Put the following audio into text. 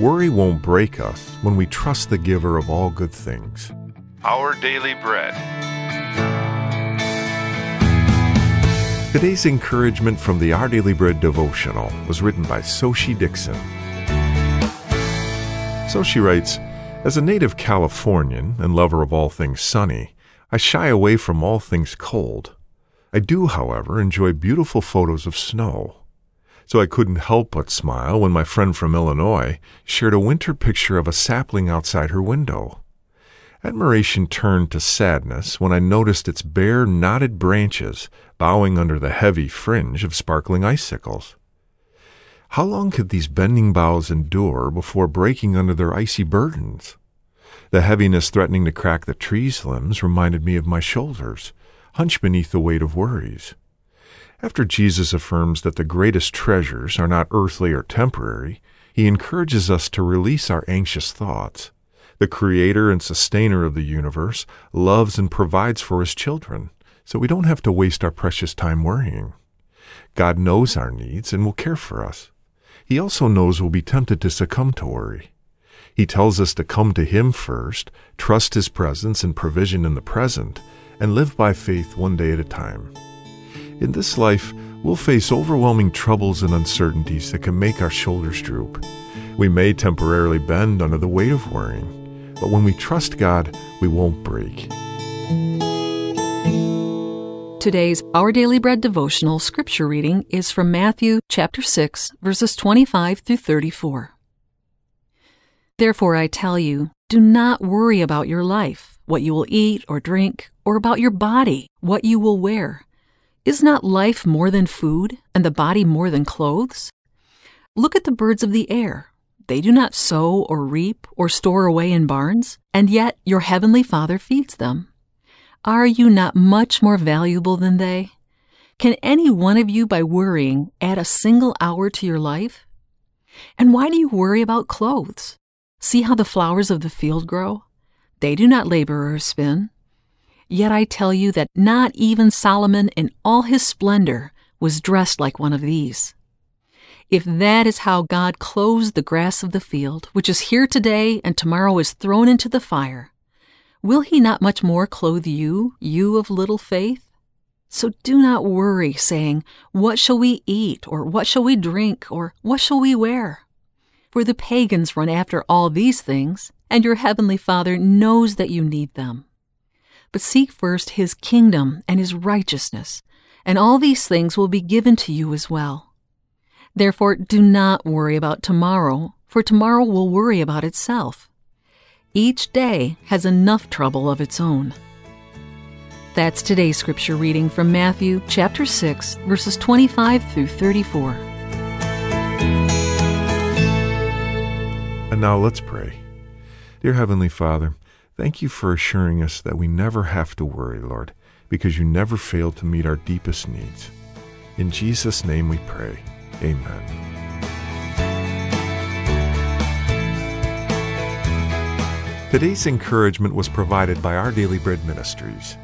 Worry won't break us when we trust the giver of all good things. Our Daily Bread. Today's encouragement from the Our Daily Bread devotional was written by Xochitl Dixon. Xochitl writes, As a native Californian and lover of all things sunny, I shy away from all things cold. I do, however, enjoy beautiful photos of snow. So I couldn't help but smile when my friend from Illinois shared a winter picture of a sapling outside her window. Admiration turned to sadness when I noticed its bare, knotted branches bowing under the heavy fringe of sparkling icicles. How long could these bending boughs endure before breaking under their icy burdens? The heaviness threatening to crack the tree's limbs reminded me of my shoulders, hunched beneath the weight of worries. After Jesus affirms that the greatest treasures are not earthly or temporary, he encourages us to release our anxious thoughts the creator and sustainer of the universe, loves and provides for his children, so we don't have to waste our precious time worrying. God knows our needs and will care for us. He also knows we'll be tempted to succumb to worry. He tells us to come to Him first, trust His presence and provision in the present, and live by faith one day at a time. In this life, we'll face overwhelming troubles and uncertainties that can make our shoulders droop. We may temporarily bend under the weight of worrying, but when we trust God, we won't break. Today's Our Daily Bread devotional scripture reading is from Matthew chapter 6, verses 25 through 34. Therefore I tell you, do not worry about your life, what you will eat or drink, or about your body, what you will wear. Is not life more than food, and the body more than clothes? Look at the birds of the air. They do not sow or reap or store away in barns, and yet your heavenly Father feeds them. Are you not much more valuable than they? Can any one of you, by worrying, add a single hour to your life? And why do you worry about clothes? See how the flowers of the field grow? They do not labor or spin. Yet I tell you that not even Solomon in all his splendor was dressed like one of these. If that is how God clothes the grass of the field, which is here today and tomorrow is thrown into the fire, will He not much more clothe you, you of little faith? So do not worry, saying, What shall we eat, or what shall we drink, or what shall we wear? For the pagans run after all these things, and your heavenly Father knows that you need them. But seek first His kingdom and His righteousness, and all these things will be given to you as well. Therefore, do not worry about tomorrow, for tomorrow will worry about itself. Each day has enough trouble of its own. That's today's scripture reading from Matthew chapter 6, verses 25 through 34. And now let's pray. Dear Heavenly Father, thank you for assuring us that we never have to worry, Lord, because you never fail to meet our deepest needs. In Jesus' name we pray. Amen. Today's encouragement was provided by Our Daily Bread Ministries.